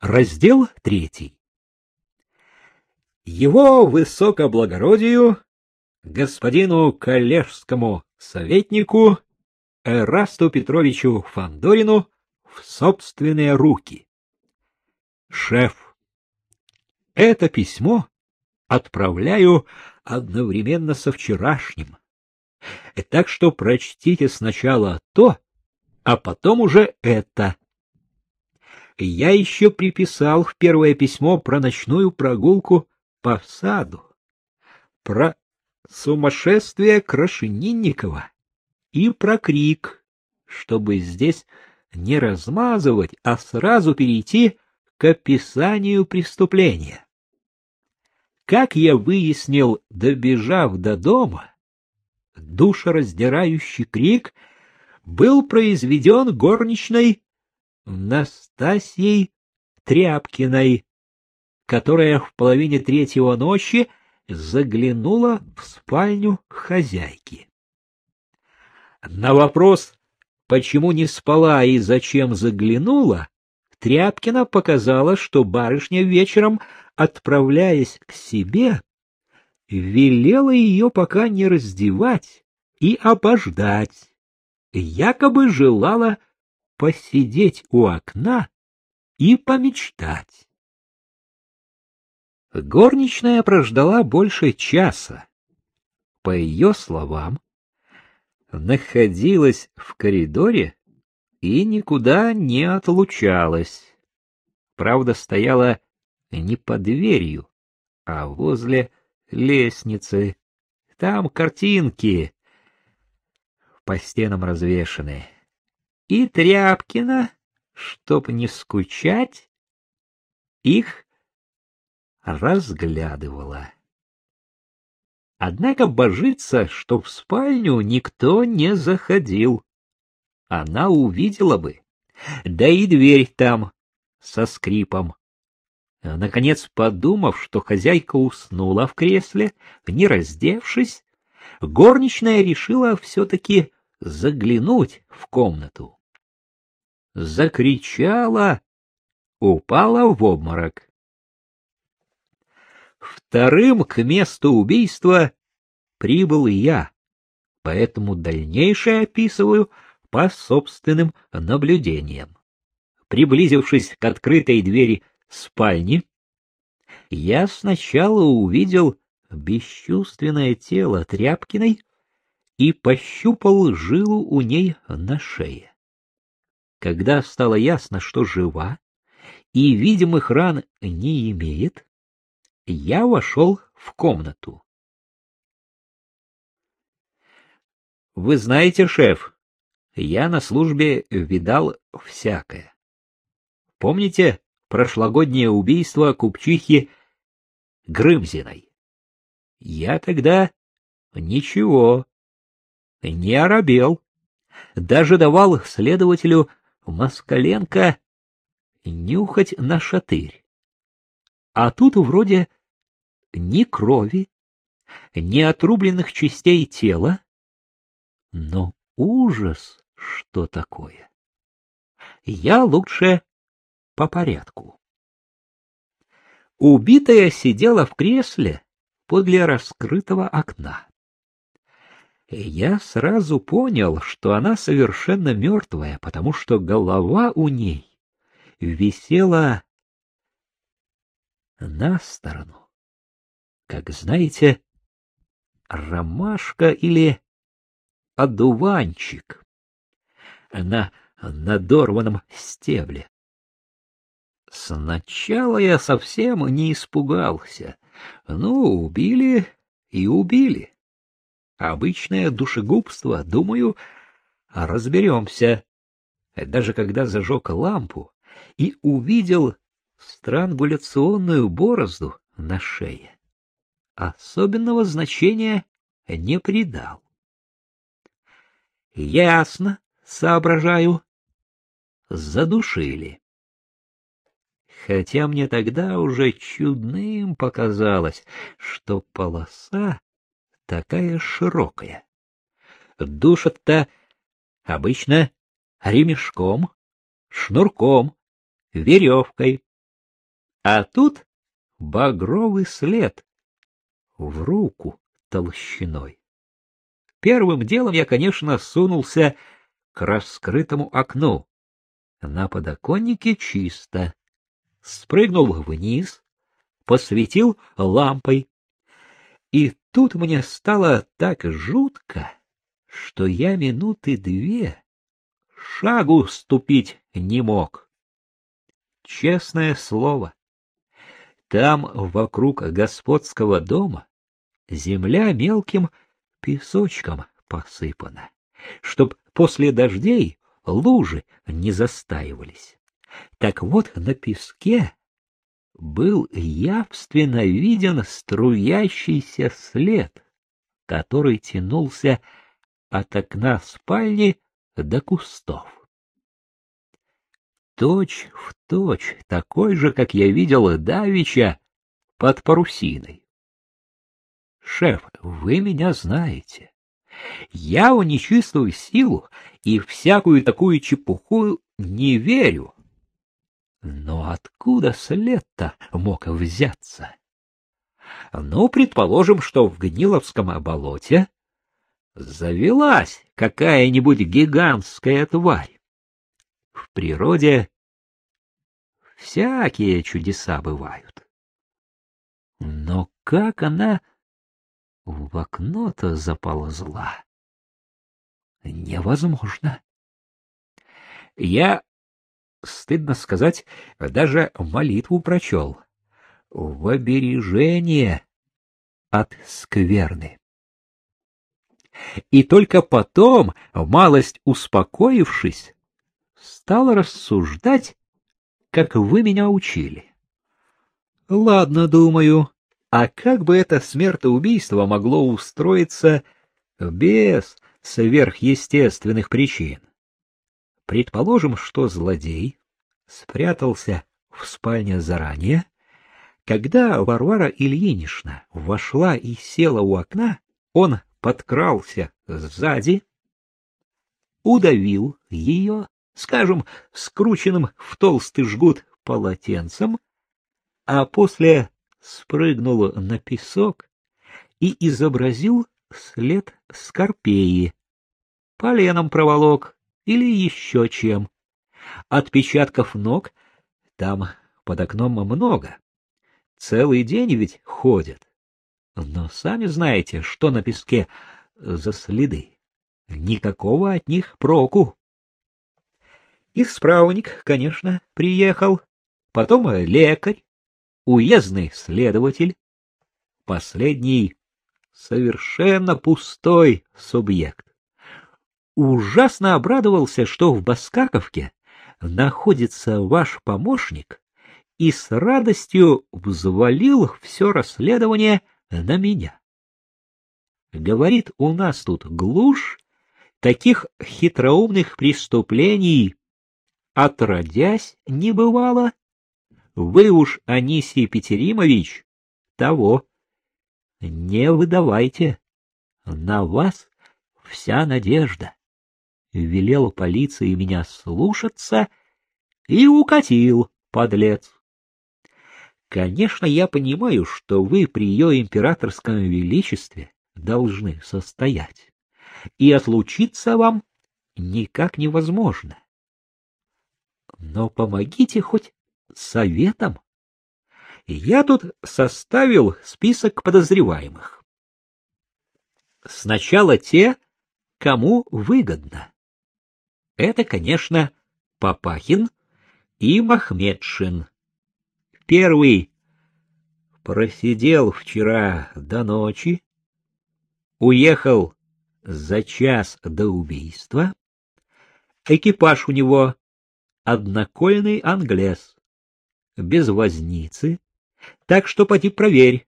Раздел третий. Его высокоблагородию, господину коллежскому советнику Эрасту Петровичу Фандорину в собственные руки. Шеф, это письмо отправляю одновременно со вчерашним. Так что прочтите сначала то, а потом уже это. Я еще приписал в первое письмо про ночную прогулку по саду, про сумасшествие Крашенинникова и про крик, чтобы здесь не размазывать, а сразу перейти к описанию преступления. Как я выяснил, добежав до дома, душераздирающий крик был произведен горничной Настасьей Тряпкиной, которая в половине третьего ночи заглянула в спальню хозяйки. На вопрос, почему не спала и зачем заглянула, Тряпкина показала, что барышня вечером, отправляясь к себе, велела ее пока не раздевать и обождать, якобы желала посидеть у окна и помечтать. Горничная прождала больше часа. По ее словам, находилась в коридоре и никуда не отлучалась. Правда, стояла не под дверью, а возле лестницы. Там картинки по стенам развешаны. И Тряпкина, чтоб не скучать, их разглядывала. Однако божится, что в спальню никто не заходил. Она увидела бы, да и дверь там со скрипом. Наконец, подумав, что хозяйка уснула в кресле, не раздевшись, горничная решила все-таки заглянуть в комнату. Закричала, упала в обморок. Вторым к месту убийства прибыл я, поэтому дальнейшее описываю по собственным наблюдениям. Приблизившись к открытой двери спальни, я сначала увидел бесчувственное тело Тряпкиной и пощупал жилу у ней на шее. Когда стало ясно, что жива и видимых ран не имеет, я вошел в комнату. Вы знаете, шеф, я на службе видал всякое. Помните прошлогоднее убийство купчихи Грымзиной? Я тогда ничего, не оробел, даже давал следователю Москаленко нюхать на шатырь. А тут вроде ни крови, ни отрубленных частей тела, но ужас, что такое. Я лучше по порядку. Убитая сидела в кресле подле раскрытого окна. Я сразу понял, что она совершенно мертвая, потому что голова у ней висела на сторону как знаете, ромашка или одуванчик на надорванном стебле. Сначала я совсем не испугался. Ну, убили и убили. Обычное душегубство, думаю, разберемся. Даже когда зажег лампу и увидел странгуляционную борозду на шее особенного значения не придал. Ясно, соображаю, задушили. Хотя мне тогда уже чудным показалось, что полоса такая широкая. Душат-то обычно ремешком, шнурком, веревкой, А тут багровый след в руку толщиной. Первым делом я, конечно, сунулся к раскрытому окну. На подоконнике чисто. Спрыгнул вниз, посветил лампой. И тут мне стало так жутко, что я минуты две шагу ступить не мог. Честное слово, там вокруг господского дома земля мелким песочком посыпана, чтоб после дождей лужи не застаивались. Так вот, на песке был явственно виден струящийся след, который тянулся от окна спальни до кустов. Точь в точь такой же, как я видел Давича под парусиной. Шеф, вы меня знаете. Я в нечистую силу и всякую такую чепуху не верю. Но откуда след-то мог взяться? Ну, предположим, что в Гниловском болоте завелась какая-нибудь гигантская тварь. В природе всякие чудеса бывают. Но как она в окно-то заползла? Невозможно. Я, стыдно сказать, даже молитву прочел. В обережение от скверны. И только потом, малость успокоившись, стал рассуждать, как вы меня учили. Ладно, думаю, а как бы это смертоубийство могло устроиться без сверхъестественных причин? Предположим, что злодей спрятался в спальне заранее, когда Варвара Ильинична вошла и села у окна, он подкрался сзади, удавил ее, скажем, скрученным в толстый жгут полотенцем, а после спрыгнул на песок и изобразил след скорпеи, поленом проволок или еще чем. Отпечатков ног там под окном много. Целый день ведь ходят. Но сами знаете, что на песке за следы. Никакого от них проку. Исправник, конечно, приехал, потом лекарь, уездный следователь, последний совершенно пустой субъект. Ужасно обрадовался, что в Баскаковке находится ваш помощник, и с радостью взвалил все расследование на меня. Говорит, у нас тут глушь, таких хитроумных преступлений отродясь не бывало. Вы уж, Анисий Петеримович, того не выдавайте. На вас вся надежда. Велел полиции меня слушаться и укатил, подлец. Конечно, я понимаю, что вы при ее императорском величестве должны состоять, и отлучиться вам никак невозможно. Но помогите хоть советом. Я тут составил список подозреваемых. Сначала те, кому выгодно. Это, конечно, Папахин и Махмедшин. Первый просидел вчера до ночи, уехал за час до убийства. Экипаж у него однокольный англес, без возницы, так что поди проверь,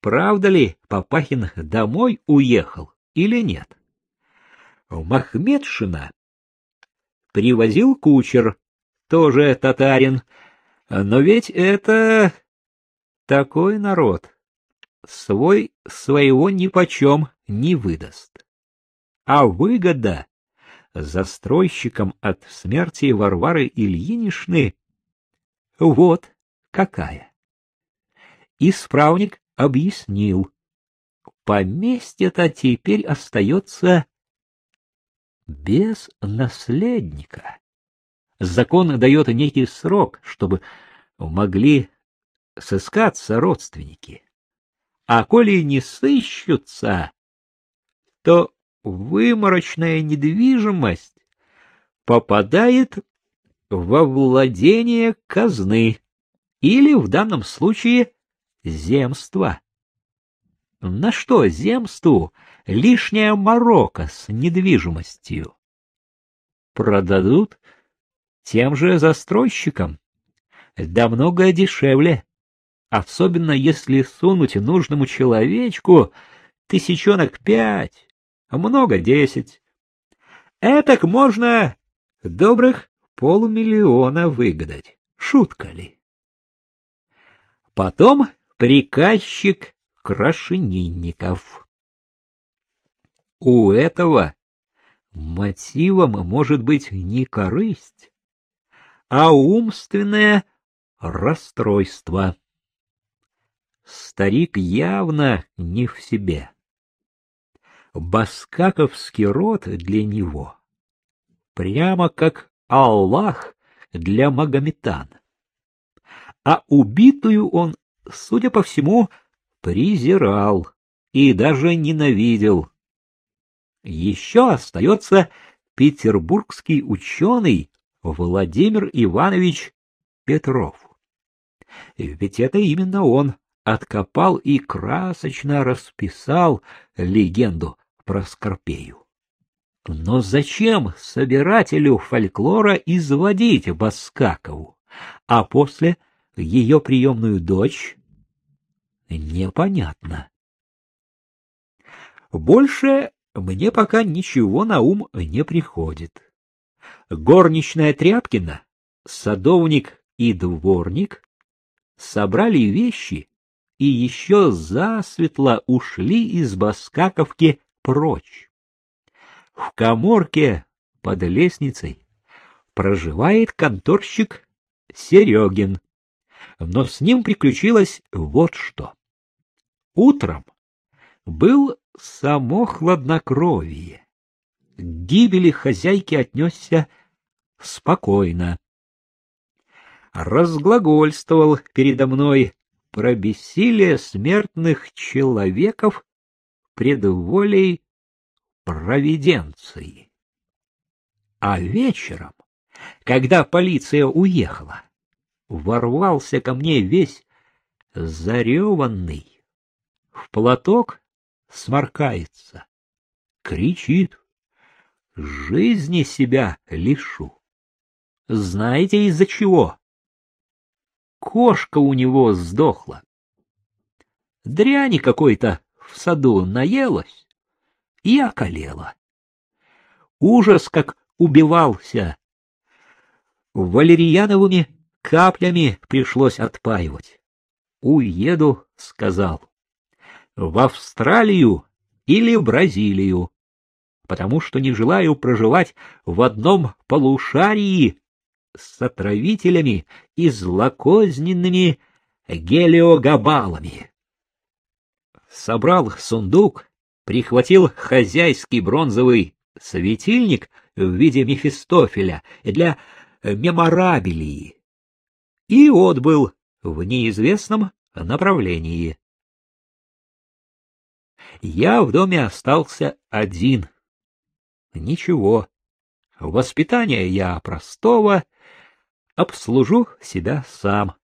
правда ли Папахин домой уехал или нет. Махмедшина привозил кучер, тоже татарин, но ведь это такой народ. Свой своего нипочем не выдаст. А выгода застройщикам от смерти Варвары Ильинишны вот какая. исправник объяснил. Поместье-то теперь остается без наследника. Закон дает некий срок, чтобы могли сыскаться родственники. А коли не сыщутся, то выморочная недвижимость попадает во владение казны или, в данном случае, земства. На что земству лишняя морока с недвижимостью? Продадут тем же застройщикам. Да много дешевле. Особенно если сунуть нужному человечку тысячонок пять, много десять. Этак можно добрых полмиллиона выгадать. Шутка ли? Потом приказчик Крашенинников. У этого мотивом может быть не корысть, а умственное расстройство. Старик явно не в себе. Баскаковский род для него прямо как Аллах для Магометан. А убитую он, судя по всему, презирал и даже ненавидел. Еще остается петербургский ученый Владимир Иванович Петров. Ведь это именно он откопал и красочно расписал легенду про Скорпею. Но зачем собирателю фольклора изводить Баскакову, а после ее приемную дочь? Непонятно. Больше мне пока ничего на ум не приходит. Горничная Тряпкина, садовник и дворник собрали вещи и еще засветло ушли из Баскаковки прочь. В коморке под лестницей проживает конторщик Серегин, но с ним приключилось вот что. Утром был само хладнокровие. К гибели хозяйки отнесся спокойно. Разглагольствовал передо мной про бессилие смертных человеков пред волей провиденции. А вечером, когда полиция уехала, ворвался ко мне весь зареванный, в платок сморкается, кричит, жизни себя лишу. Знаете, из-за чего? Кошка у него сдохла. Дряни какой-то в саду наелась, и околела. Ужас, как убивался. Валерьяновыми каплями пришлось отпаивать. «Уеду», — сказал, — «в Австралию или Бразилию, потому что не желаю проживать в одном полушарии с отравителями и злокозненными гелиогабалами». Собрал сундук, прихватил хозяйский бронзовый светильник в виде Мефистофеля для меморабилии и отбыл в неизвестном направлении. Я в доме остался один. Ничего. Воспитание я простого, обслужу себя сам.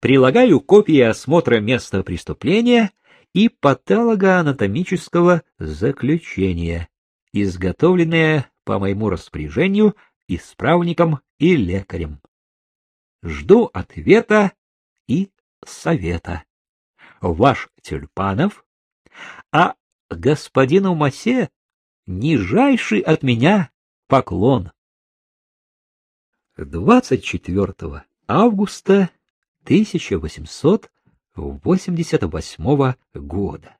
Прилагаю копии осмотра места преступления — и патологоанатомического заключения, изготовленное по моему распоряжению исправником и лекарем. Жду ответа и совета. Ваш Тюльпанов, а господину Масе нижайший от меня поклон. 24 августа 1800 88 -го года.